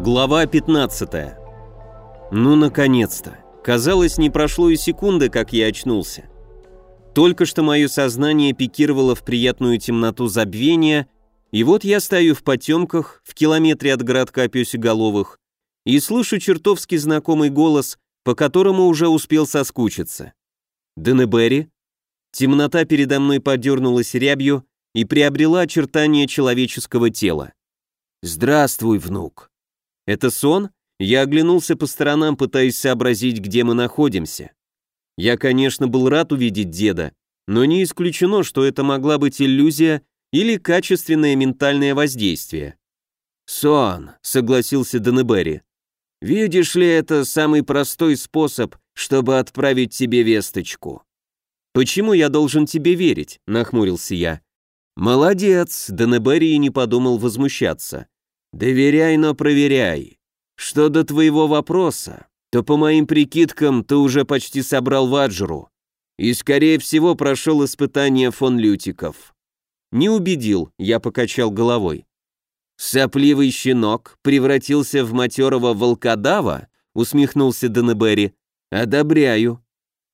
Глава 15. Ну, наконец-то. Казалось, не прошло и секунды, как я очнулся. Только что мое сознание пикировало в приятную темноту забвения, и вот я стою в потемках, в километре от городка Пёсеголовых, и слышу чертовски знакомый голос, по которому уже успел соскучиться. Денебери. Темнота передо мной подернулась рябью и приобрела очертания человеческого тела. «Здравствуй, внук». Это сон? Я оглянулся по сторонам, пытаясь сообразить, где мы находимся. Я, конечно, был рад увидеть деда, но не исключено, что это могла быть иллюзия или качественное ментальное воздействие. «Сон», — согласился Денебери. «Видишь ли, это самый простой способ, чтобы отправить тебе весточку». «Почему я должен тебе верить?» — нахмурился я. «Молодец», — Денебери не подумал возмущаться. Доверяй, но проверяй. Что до твоего вопроса, то по моим прикидкам ты уже почти собрал ваджру и, скорее всего, прошел испытание фон Лютиков. Не убедил, я покачал головой. Сопливый щенок превратился в матерого волкодава, усмехнулся Денебери. Одобряю.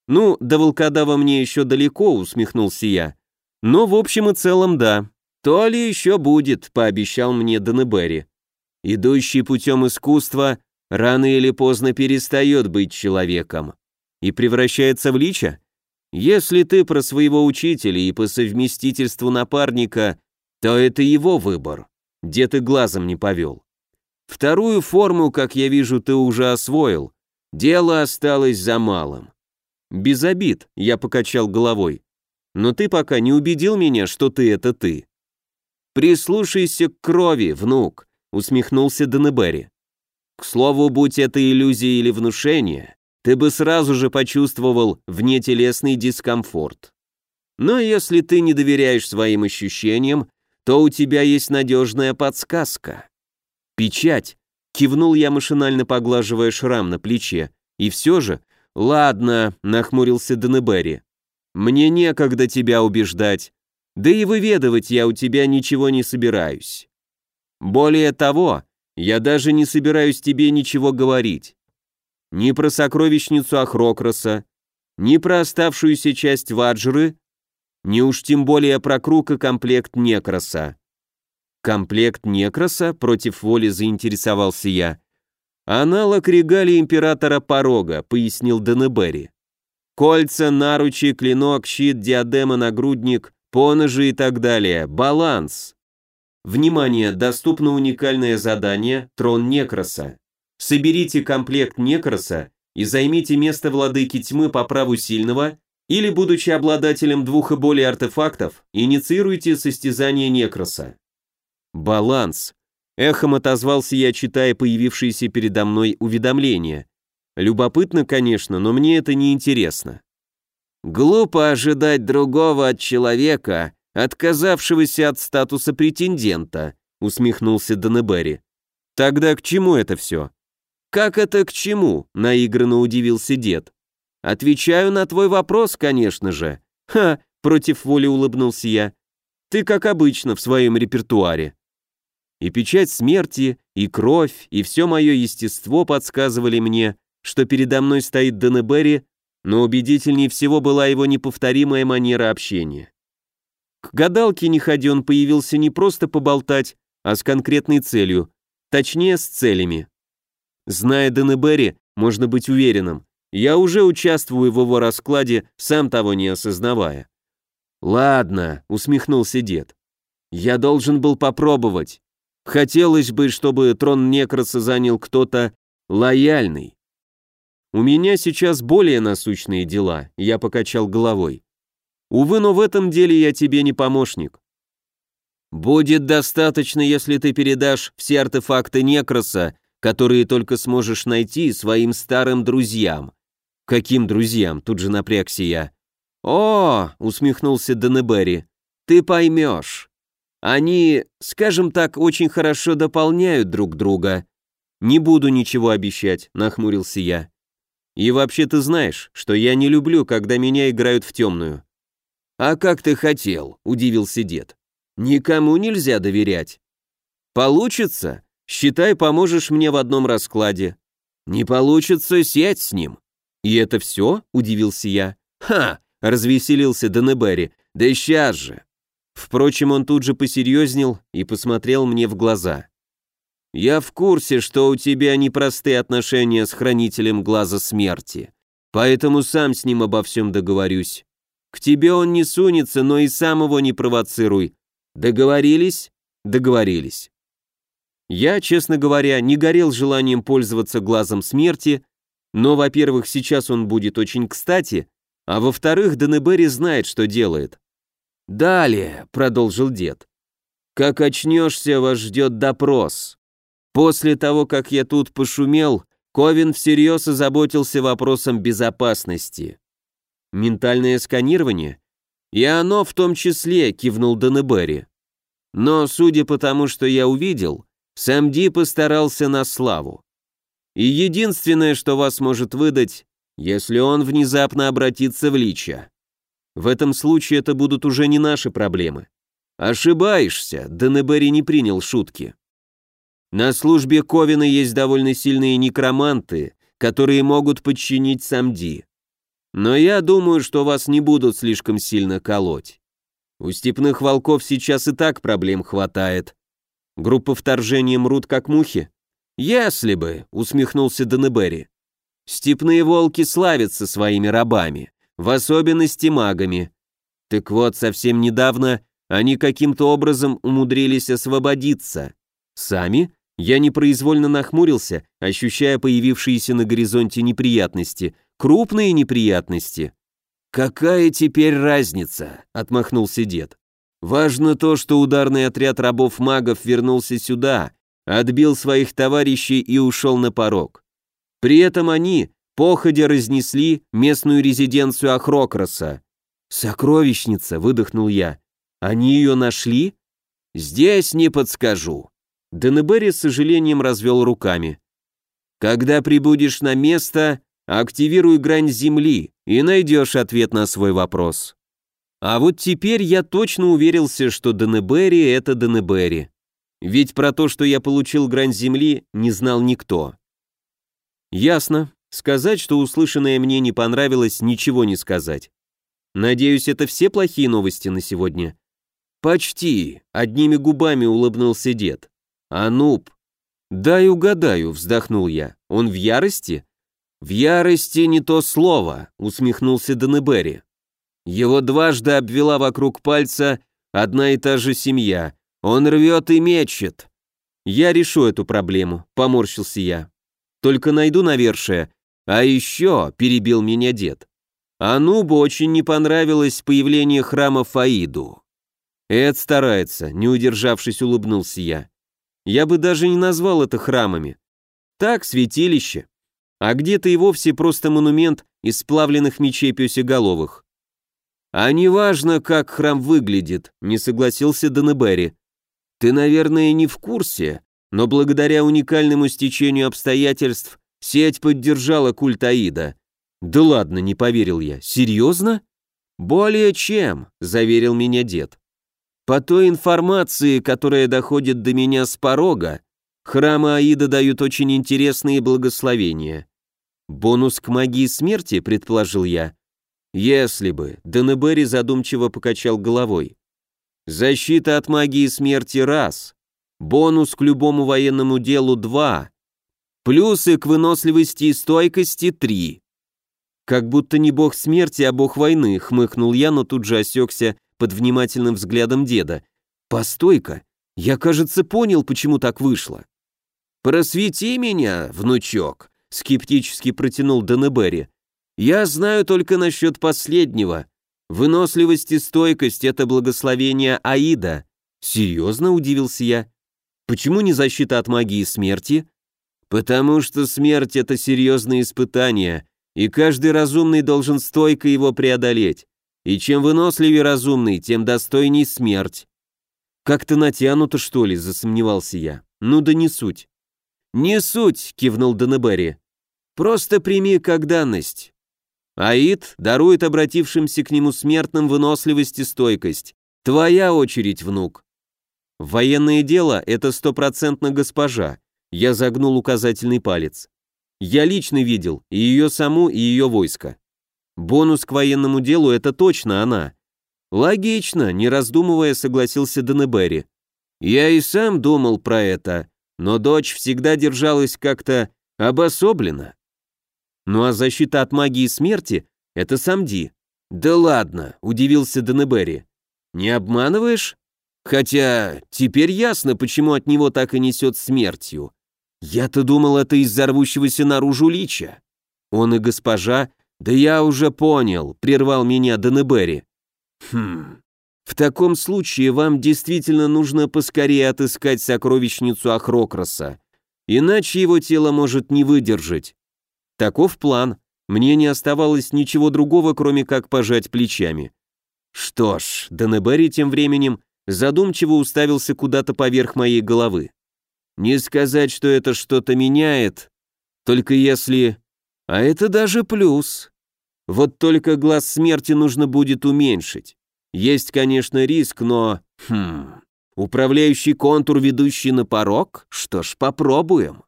Ну, до волкодава мне еще далеко, усмехнулся я. Но в общем и целом да. «То ли еще будет», — пообещал мне Денебери. «Идущий путем искусства рано или поздно перестает быть человеком и превращается в лича. Если ты про своего учителя и по совместительству напарника, то это его выбор. Где ты глазом не повел. Вторую форму, как я вижу, ты уже освоил. Дело осталось за малым. Без обид, я покачал головой. Но ты пока не убедил меня, что ты это ты. «Прислушайся к крови, внук», — усмехнулся Денебери. «К слову, будь это иллюзия или внушение, ты бы сразу же почувствовал внетелесный дискомфорт. Но если ты не доверяешь своим ощущениям, то у тебя есть надежная подсказка. Печать. Кивнул я машинально поглаживая шрам на плече. И все же, ладно, нахмурился Денебери. Мне некогда тебя убеждать. Да и выведывать я у тебя ничего не собираюсь. Более того, я даже не собираюсь тебе ничего говорить. Ни про сокровищницу Ахрокроса, ни про оставшуюся часть Ваджры, ни уж тем более про круг и комплект Некроса. Комплект Некроса, против воли заинтересовался я. Аналог регалии императора Порога, пояснил Денебери. Кольца, наручи, клинок, щит, диадема, нагрудник, поножи и так далее. Баланс. Внимание, доступно уникальное задание «Трон Некроса». Соберите комплект Некроса и займите место владыки тьмы по праву сильного или, будучи обладателем двух и более артефактов, инициируйте состязание Некроса. Баланс. Эхом отозвался я, читая появившиеся передо мной уведомления. Любопытно, конечно, но мне это не интересно. Глупо ожидать другого от человека, отказавшегося от статуса претендента, усмехнулся Данебери. Тогда к чему это все? Как это к чему? наигранно удивился дед. Отвечаю на твой вопрос, конечно же. Ха, против воли улыбнулся я. Ты, как обычно, в своем репертуаре. И печать смерти, и кровь, и все мое естество подсказывали мне, что передо мной стоит Денебери но убедительнее всего была его неповторимая манера общения. К гадалке не ходи, он появился не просто поболтать, а с конкретной целью, точнее, с целями. Зная Денебери, можно быть уверенным, я уже участвую в его раскладе, сам того не осознавая. «Ладно», — усмехнулся дед. «Я должен был попробовать. Хотелось бы, чтобы трон Некроса занял кто-то лояльный. У меня сейчас более насущные дела, я покачал головой. Увы, но в этом деле я тебе не помощник. Будет достаточно, если ты передашь все артефакты Некроса, которые только сможешь найти своим старым друзьям. Каким друзьям? Тут же напрягся я. О, усмехнулся Денебери. Ты поймешь. Они, скажем так, очень хорошо дополняют друг друга. Не буду ничего обещать, нахмурился я. И вообще ты знаешь, что я не люблю, когда меня играют в темную». «А как ты хотел?» – удивился дед. «Никому нельзя доверять». «Получится?» Считай, поможешь мне в одном раскладе. Не получится, сядь с ним. И это все? Удивился я. Ха! Развеселился Денебери. Да сейчас же. Впрочем, он тут же посерьезнел и посмотрел мне в глаза. «Я в курсе, что у тебя непростые отношения с хранителем глаза смерти, поэтому сам с ним обо всем договорюсь. К тебе он не сунется, но и сам его не провоцируй. Договорились? Договорились». Я, честно говоря, не горел желанием пользоваться глазом смерти, но, во-первых, сейчас он будет очень кстати, а во-вторых, Денебери знает, что делает. «Далее», — продолжил дед, — «как очнешься, вас ждет допрос. После того, как я тут пошумел, Ковин всерьез озаботился вопросом безопасности. Ментальное сканирование? И оно в том числе, кивнул Денебери. Но, судя по тому, что я увидел, сам Ди постарался на славу. И единственное, что вас может выдать, если он внезапно обратится в лича. В этом случае это будут уже не наши проблемы. Ошибаешься, Денебери не принял шутки. На службе Ковина есть довольно сильные некроманты, которые могут подчинить Самди. Но я думаю, что вас не будут слишком сильно колоть. У степных волков сейчас и так проблем хватает. Группа вторжения мрут как мухи? Если бы, усмехнулся Денебери. Степные волки славятся своими рабами в особенности магами. Так вот, совсем недавно они каким-то образом умудрились освободиться. Сами? Я непроизвольно нахмурился, ощущая появившиеся на горизонте неприятности. Крупные неприятности. «Какая теперь разница?» — отмахнулся дед. «Важно то, что ударный отряд рабов-магов вернулся сюда, отбил своих товарищей и ушел на порог. При этом они, походя разнесли местную резиденцию Ахрокроса. «Сокровищница», — выдохнул я. «Они ее нашли?» «Здесь не подскажу». Денебери с сожалением развел руками. «Когда прибудешь на место, активируй грань земли и найдешь ответ на свой вопрос». А вот теперь я точно уверился, что Денебери — это Денебери. Ведь про то, что я получил грань земли, не знал никто. Ясно. Сказать, что услышанное мне не понравилось, ничего не сказать. Надеюсь, это все плохие новости на сегодня? Почти, одними губами улыбнулся дед. Ануб. Дай угадаю, вздохнул я. Он в ярости? В ярости не то слово, усмехнулся Данебери. Его дважды обвела вокруг пальца одна и та же семья. Он рвет и мечет. Я решу эту проблему, поморщился я. Только найду навершие, а еще, перебил меня дед, Анубу очень не понравилось появление храма Фаиду. Эд старается, не удержавшись, улыбнулся я. Я бы даже не назвал это храмами. Так, святилище. А где-то и вовсе просто монумент из сплавленных мечей пёсеголовых. А неважно, как храм выглядит, не согласился Данебери. Ты, наверное, не в курсе, но благодаря уникальному стечению обстоятельств Сеть поддержала культ Аида. Да ладно, не поверил я. Серьезно? Более чем, заверил меня дед. По той информации, которая доходит до меня с порога, храмы Аида дают очень интересные благословения. Бонус к магии смерти, предположил я. Если бы, Денебери задумчиво покачал головой. Защита от магии смерти раз. Бонус к любому военному делу два. Плюсы к выносливости и стойкости три. Как будто не бог смерти, а бог войны, хмыкнул я, но тут же осекся под внимательным взглядом деда. Постой-ка, я, кажется, понял, почему так вышло. Просвети меня, внучок, скептически протянул Денебери. Я знаю только насчет последнего. Выносливость и стойкость — это благословение Аида. Серьезно, удивился я. Почему не защита от магии смерти? Потому что смерть — это серьезное испытание, и каждый разумный должен стойко его преодолеть. И чем выносливее разумный, тем достойней смерть. Как-то натянуто, что ли, засомневался я. Ну да не суть. Не суть, кивнул Денебери. Просто прими как данность. Аид дарует обратившимся к нему смертным выносливость и стойкость. Твоя очередь, внук. Военное дело — это стопроцентно госпожа. Я загнул указательный палец. Я лично видел и ее саму, и ее войско. Бонус к военному делу — это точно она. Логично, не раздумывая, согласился Денебери. Я и сам думал про это, но дочь всегда держалась как-то обособленно. Ну а защита от магии смерти — это Самди. Да ладно, удивился Денебери. Не обманываешь? Хотя теперь ясно, почему от него так и несет смертью. Я-то думал, это из-за рвущегося наружу лича. Он и госпожа... Да я уже понял, прервал меня Денебери. Хм... В таком случае вам действительно нужно поскорее отыскать сокровищницу Ахрокроса, иначе его тело может не выдержать. Таков план. Мне не оставалось ничего другого, кроме как пожать плечами. Что ж, Денебери тем временем задумчиво уставился куда-то поверх моей головы. Не сказать, что это что-то меняет, только если... А это даже плюс. Вот только глаз смерти нужно будет уменьшить. Есть, конечно, риск, но... Хм... Управляющий контур, ведущий на порог? Что ж, попробуем.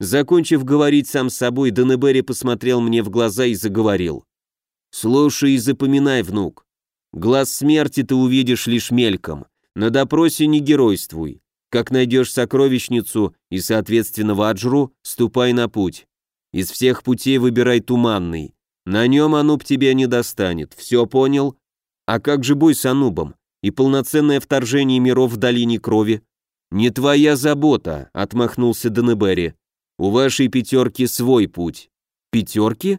Закончив говорить сам с собой, Денебери посмотрел мне в глаза и заговорил. «Слушай и запоминай, внук. Глаз смерти ты увидишь лишь мельком. На допросе не геройствуй. Как найдешь сокровищницу и, соответственно, ваджру, ступай на путь. Из всех путей выбирай туманный. На нем Ануб тебя не достанет. Все понял? А как же бой с Анубом? И полноценное вторжение миров в долине крови? Не твоя забота, отмахнулся Денебери. У вашей пятерки свой путь. Пятерки?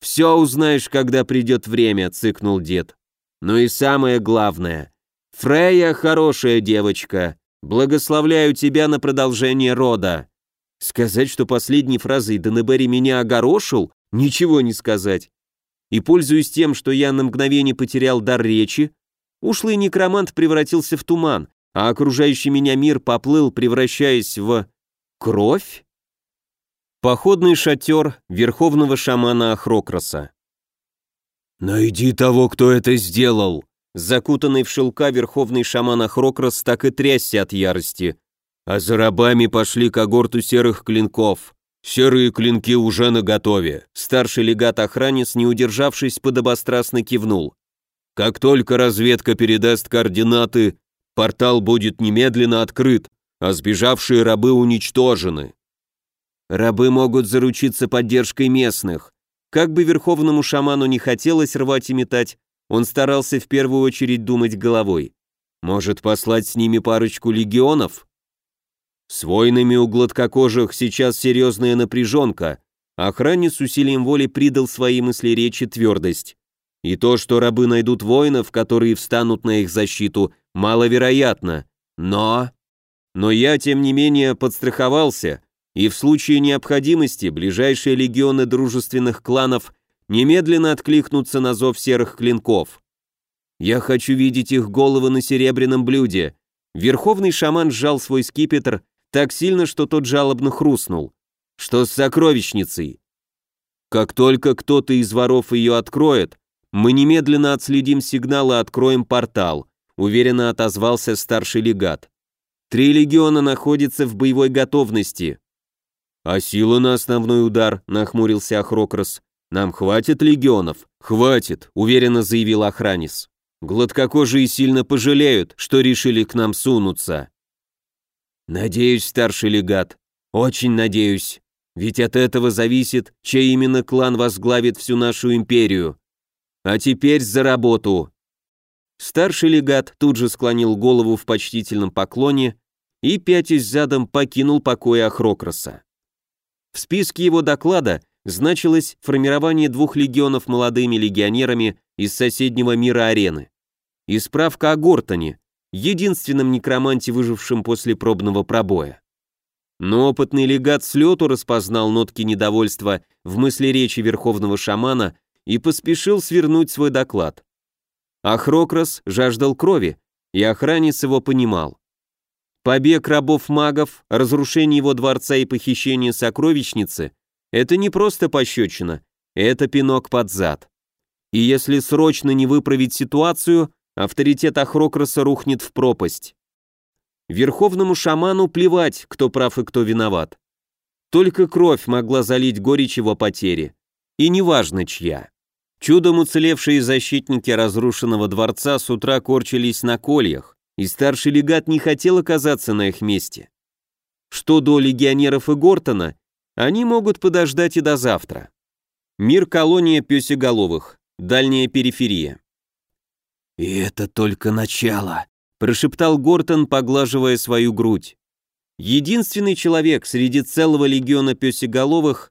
Все узнаешь, когда придет время, цыкнул дед. Ну и самое главное. Фрея хорошая девочка. Благословляю тебя на продолжение рода. Сказать, что последней фразой Денебери меня огорошил, ничего не сказать. И пользуясь тем, что я на мгновение потерял дар речи, ушлый некромант превратился в туман, а окружающий меня мир поплыл, превращаясь в... кровь? Походный шатер верховного шамана Ахрокроса. «Найди того, кто это сделал!» Закутанный в шелка верховный шаман Ахрокрос так и трясся от ярости. А за рабами пошли когорту серых клинков. Серые клинки уже наготове. Старший легат-охранец, не удержавшись, подобострастно кивнул. Как только разведка передаст координаты, портал будет немедленно открыт, а сбежавшие рабы уничтожены. Рабы могут заручиться поддержкой местных. Как бы верховному шаману не хотелось рвать и метать, он старался в первую очередь думать головой. Может, послать с ними парочку легионов? С воинами у гладкокожих сейчас серьезная напряженка. Охранник с усилием воли придал своей мысли речи твердость. И то, что рабы найдут воинов, которые встанут на их защиту, маловероятно. Но... Но я, тем не менее, подстраховался и в случае необходимости ближайшие легионы дружественных кланов немедленно откликнутся на зов серых клинков. Я хочу видеть их головы на серебряном блюде. Верховный шаман сжал свой скипетр так сильно, что тот жалобно хрустнул. Что с сокровищницей? Как только кто-то из воров ее откроет, мы немедленно отследим сигнал и откроем портал, уверенно отозвался старший легат. Три легиона находятся в боевой готовности. «А сила на основной удар?» – нахмурился Ахрокрос. «Нам хватит легионов?» «Хватит», – уверенно заявил Охранис. «Гладкокожие сильно пожалеют, что решили к нам сунуться». «Надеюсь, старший легат, очень надеюсь, ведь от этого зависит, чей именно клан возглавит всю нашу империю. А теперь за работу!» Старший легат тут же склонил голову в почтительном поклоне и, пятясь задом, покинул покой Ахрокроса. В списке его доклада значилось формирование двух легионов молодыми легионерами из соседнего мира арены. И справка о Гортоне, единственном некроманте, выжившем после пробного пробоя. Но опытный легат с распознал нотки недовольства в мысли речи верховного шамана и поспешил свернуть свой доклад. Ахрокрас жаждал крови, и охранец его понимал. Побег рабов-магов, разрушение его дворца и похищение сокровищницы – это не просто пощечина, это пинок под зад. И если срочно не выправить ситуацию, авторитет Ахрокроса рухнет в пропасть. Верховному шаману плевать, кто прав и кто виноват. Только кровь могла залить горечь его потери. И неважно чья. Чудом уцелевшие защитники разрушенного дворца с утра корчились на кольях, и старший легат не хотел оказаться на их месте. Что до легионеров и Гортона, они могут подождать и до завтра. Мир колония пёсеголовых, дальняя периферия. «И это только начало», — прошептал Гортон, поглаживая свою грудь. Единственный человек среди целого легиона пёсеголовых,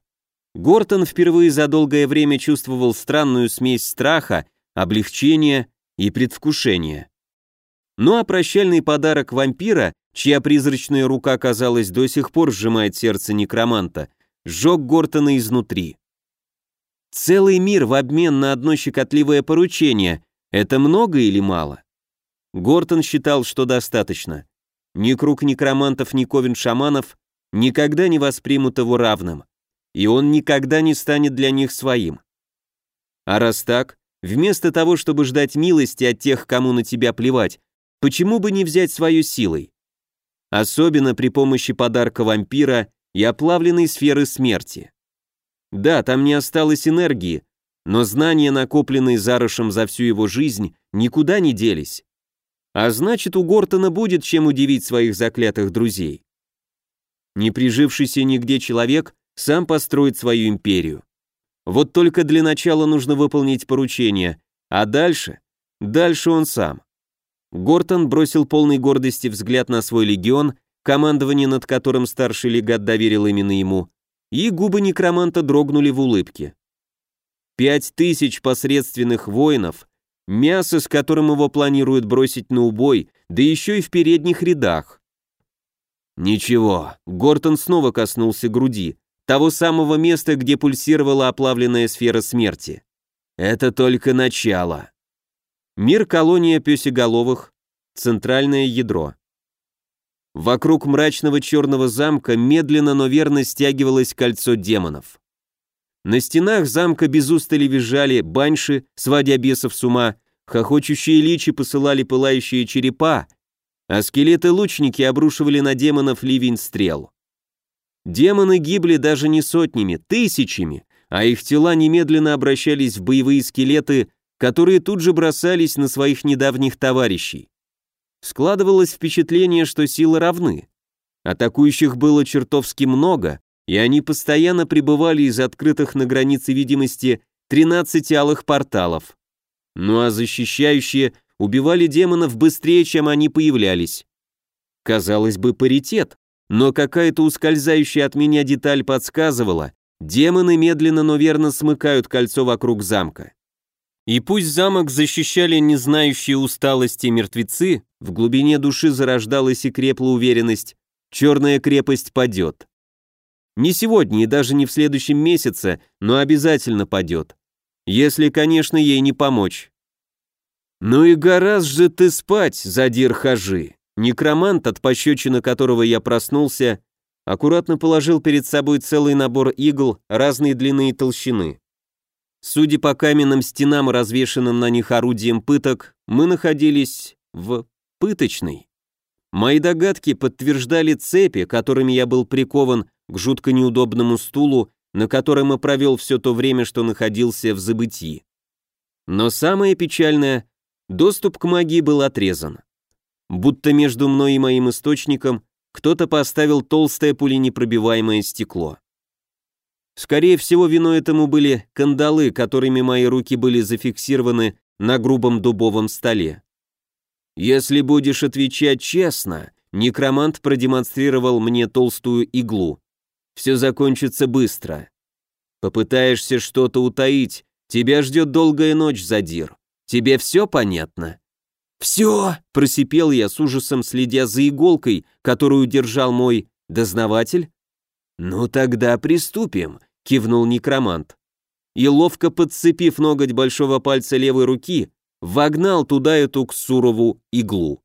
Гортон впервые за долгое время чувствовал странную смесь страха, облегчения и предвкушения. Ну а прощальный подарок вампира, чья призрачная рука, казалось, до сих пор сжимает сердце некроманта, сжег Гортона изнутри. Целый мир в обмен на одно щекотливое поручение – это много или мало? Гортон считал, что достаточно. Ни круг некромантов, ни ковен шаманов никогда не воспримут его равным, и он никогда не станет для них своим. А раз так, вместо того, чтобы ждать милости от тех, кому на тебя плевать, почему бы не взять свою силой? Особенно при помощи подарка вампира и оплавленной сферы смерти. Да, там не осталось энергии, но знания, накопленные Зарышем за всю его жизнь, никуда не делись. А значит, у Гортона будет чем удивить своих заклятых друзей. Не прижившийся нигде человек сам построит свою империю. Вот только для начала нужно выполнить поручение, а дальше? Дальше он сам. Гортон бросил полный гордости взгляд на свой легион, командование над которым старший легат доверил именно ему, и губы некроманта дрогнули в улыбке. Пять тысяч посредственных воинов, мясо, с которым его планируют бросить на убой, да еще и в передних рядах. Ничего, Гортон снова коснулся груди, того самого места, где пульсировала оплавленная сфера смерти. Это только начало. Мир колония пёсеголовых, центральное ядро. Вокруг мрачного черного замка медленно, но верно стягивалось кольцо демонов. На стенах замка без устали визжали баньши, сводя бесов с ума, хохочущие личи посылали пылающие черепа, а скелеты-лучники обрушивали на демонов ливень стрел. Демоны гибли даже не сотнями, тысячами, а их тела немедленно обращались в боевые скелеты, которые тут же бросались на своих недавних товарищей. Складывалось впечатление, что силы равны. Атакующих было чертовски много, и они постоянно пребывали из открытых на границе видимости 13 алых порталов. Ну а защищающие убивали демонов быстрее, чем они появлялись. Казалось бы, паритет, но какая-то ускользающая от меня деталь подсказывала, демоны медленно, но верно смыкают кольцо вокруг замка. И пусть замок защищали не знающие усталости мертвецы, в глубине души зарождалась и крепла уверенность, черная крепость падет. Не сегодня и даже не в следующем месяце, но обязательно падет. Если, конечно, ей не помочь. «Ну и гораздо же ты спать, задир хажи!» Некромант, от пощечины которого я проснулся, аккуратно положил перед собой целый набор игл разной длины и толщины. Судя по каменным стенам, развешенным на них орудием пыток, мы находились в пыточной. Мои догадки подтверждали цепи, которыми я был прикован к жутко неудобному стулу, на котором и провел все то время, что находился в забытии. Но самое печальное, доступ к магии был отрезан. Будто между мной и моим источником кто-то поставил толстое пуленепробиваемое стекло. Скорее всего, виной этому были кандалы, которыми мои руки были зафиксированы на грубом дубовом столе. Если будешь отвечать честно, некромант продемонстрировал мне толстую иглу. Все закончится быстро. Попытаешься что-то утаить, тебя ждет долгая ночь, Задир. Тебе все понятно? «Все!» – просипел я с ужасом, следя за иголкой, которую держал мой дознаватель. «Ну тогда приступим», кивнул некромант. И ловко подцепив ноготь большого пальца левой руки, вогнал туда эту ксурову иглу.